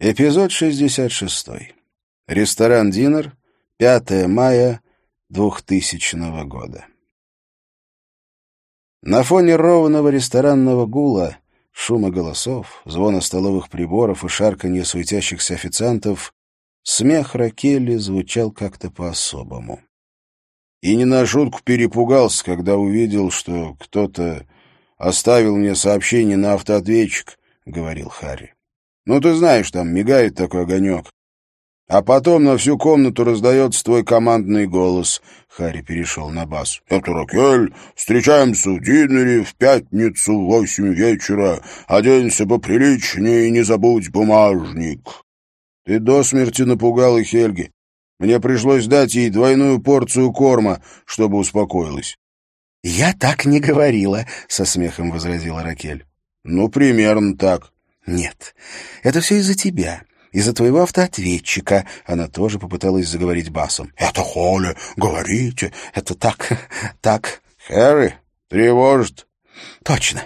Эпизод 66. Ресторан «Динер», 5 мая 2000 года. На фоне ровного ресторанного гула, шума голосов, звона столовых приборов и шарканья суетящихся официантов смех Ракели звучал как-то по-особому. И не на шутку перепугался, когда увидел, что кто-то оставил мне сообщение на автоответчик, — говорил Харри. Ну, ты знаешь, там мигает такой огонек. А потом на всю комнату раздается твой командный голос. Харри перешел на бас. «Это Ракель. Встречаемся в динере в пятницу в восемь вечера. Оденься поприличнее и не забудь бумажник». Ты до смерти напугал Хельги. Мне пришлось дать ей двойную порцию корма, чтобы успокоилась. — Я так не говорила, — со смехом возразила Ракель. — Ну, примерно так. «Нет, это все из-за тебя, из-за твоего автоответчика». Она тоже попыталась заговорить басом. «Это Холли, говорите, это так, так...» «Хэри, тревожит». «Точно».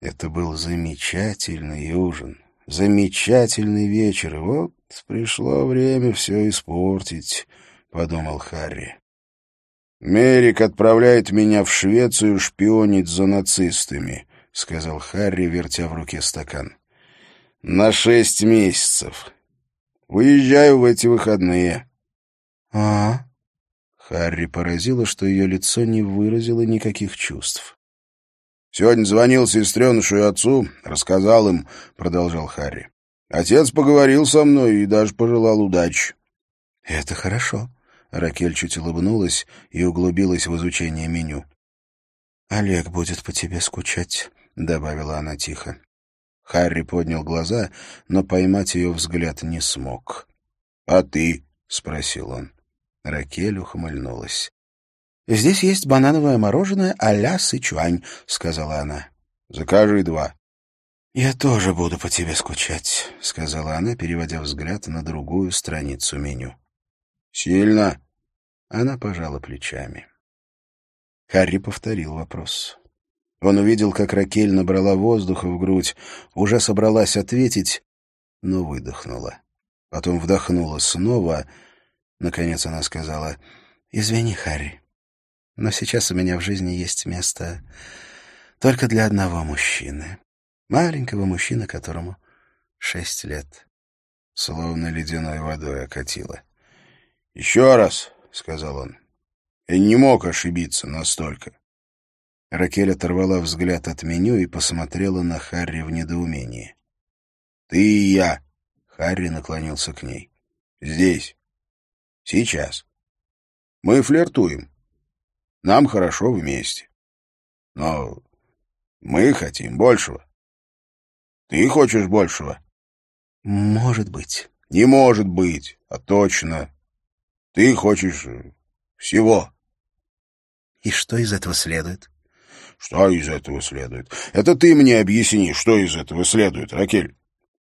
Это был замечательный ужин, замечательный вечер, и вот пришло время все испортить, — подумал Харри. Мерик отправляет меня в Швецию шпионить за нацистами. — сказал Харри, вертя в руке стакан. «На шесть месяцев. Выезжаю в эти выходные». «А?» Харри поразило, что ее лицо не выразило никаких чувств. «Сегодня звонил сестренышу и отцу, рассказал им», — продолжал Харри. «Отец поговорил со мной и даже пожелал удачи». «Это хорошо», — Ракель чуть улыбнулась и углубилась в изучение меню. «Олег будет по тебе скучать», — добавила она тихо. Харри поднял глаза, но поймать ее взгляд не смог. — А ты? — спросил он. Ракель ухмыльнулась. — Здесь есть банановое мороженое а-ля Сычуань, — сказала она. — Закажи два. — Я тоже буду по тебе скучать, — сказала она, переводя взгляд на другую страницу меню. — Сильно? Она пожала плечами. Харри повторил вопрос. Он увидел, как Ракель набрала воздуха в грудь, уже собралась ответить, но выдохнула. Потом вдохнула снова. Наконец она сказала, «Извини, Харри, но сейчас у меня в жизни есть место только для одного мужчины. Маленького мужчины, которому шесть лет». Словно ледяной водой окатило. «Еще раз», — сказал он, — «я не мог ошибиться настолько». Ракель оторвала взгляд от меню и посмотрела на Харри в недоумении. «Ты и я!» — Харри наклонился к ней. «Здесь. Сейчас. Мы флиртуем. Нам хорошо вместе. Но мы хотим большего. Ты хочешь большего?» «Может быть». «Не может быть, а точно. Ты хочешь всего». «И что из этого следует?» Что из этого следует? Это ты мне объясни, что из этого следует, Ракель.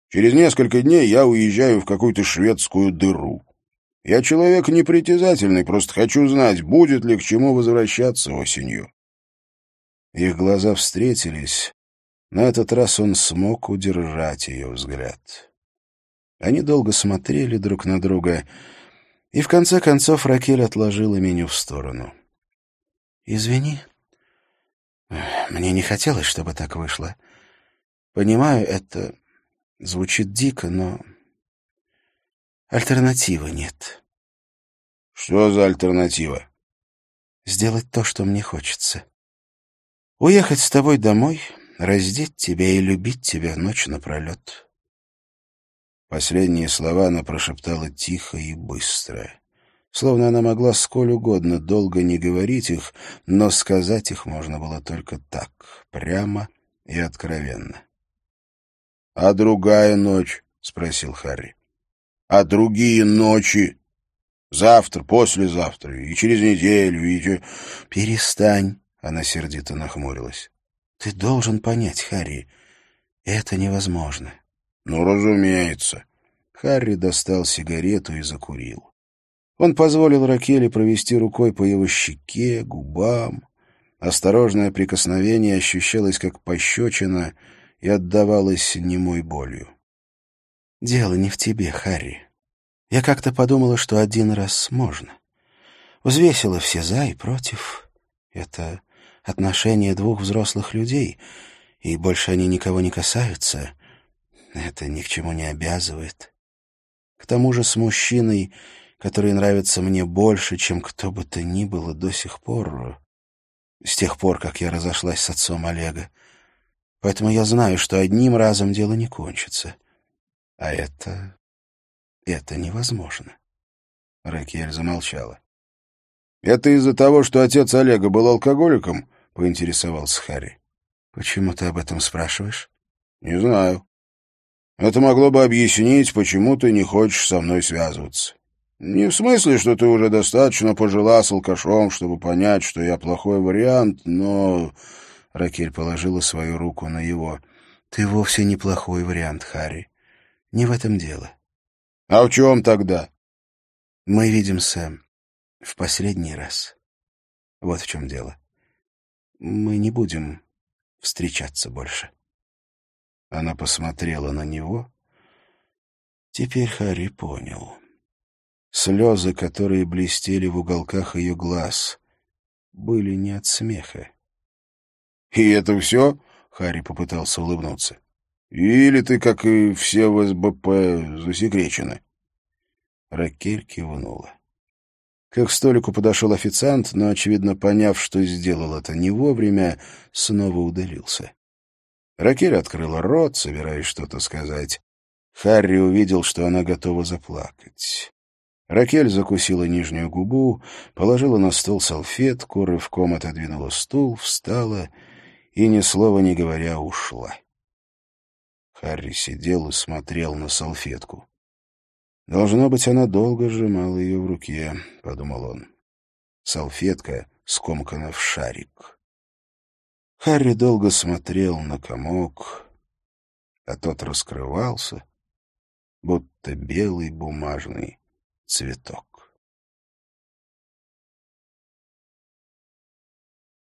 Через несколько дней я уезжаю в какую-то шведскую дыру. Я человек непритязательный, просто хочу знать, будет ли к чему возвращаться осенью. Их глаза встретились. На этот раз он смог удержать ее взгляд. Они долго смотрели друг на друга, и в конце концов Ракель отложила меню в сторону. «Извини», мне не хотелось, чтобы так вышло. Понимаю, это звучит дико, но альтернативы нет. Что за альтернатива? Сделать то, что мне хочется. Уехать с тобой домой, раздеть тебя и любить тебя ночь напролет. Последние слова она прошептала тихо и быстро словно она могла сколь угодно долго не говорить их, но сказать их можно было только так, прямо и откровенно. — А другая ночь? — спросил Харри. — А другие ночи? Завтра, послезавтра, и через неделю, и... — Перестань, — она сердито нахмурилась. — Ты должен понять, Харри, это невозможно. — Ну, разумеется. Харри достал сигарету и закурил. Он позволил Ракеле провести рукой по его щеке, губам. Осторожное прикосновение ощущалось как пощечина и отдавалось немой болью. «Дело не в тебе, Харри. Я как-то подумала, что один раз можно. Взвесила все «за» и «против». Это отношения двух взрослых людей, и больше они никого не касаются. Это ни к чему не обязывает. К тому же с мужчиной, который нравится мне больше, чем кто бы то ни было до сих пор, с тех пор, как я разошлась с отцом Олега. Поэтому я знаю, что одним разом дело не кончится. А это... это невозможно. Ракель замолчала. — Это из-за того, что отец Олега был алкоголиком? — поинтересовался Харри. — Почему ты об этом спрашиваешь? — Не знаю. Это могло бы объяснить, почему ты не хочешь со мной связываться. Не в смысле, что ты уже достаточно пожила с алкашом, чтобы понять, что я плохой вариант, но...» Ракель положила свою руку на его. «Ты вовсе не плохой вариант, Харри. Не в этом дело». «А в чем тогда?» «Мы видим Сэм в последний раз. Вот в чем дело. Мы не будем встречаться больше». Она посмотрела на него. Теперь Харри понял. Слезы, которые блестели в уголках ее глаз, были не от смеха. — И это все? — Харри попытался улыбнуться. — Или ты, как и все в СБП, засекречены? Ракель кивнула. Как к столику подошел официант, но, очевидно, поняв, что сделал это не вовремя, снова удалился. Ракель открыла рот, собираясь что-то сказать. Харри увидел, что она готова заплакать. Ракель закусила нижнюю губу, положила на стол салфетку, рывком отодвинула стул, встала и, ни слова не говоря, ушла. Харри сидел и смотрел на салфетку. «Должно быть, она долго сжимала ее в руке», — подумал он. Салфетка скомкана в шарик. Харри долго смотрел на комок, а тот раскрывался, будто белый бумажный цветок.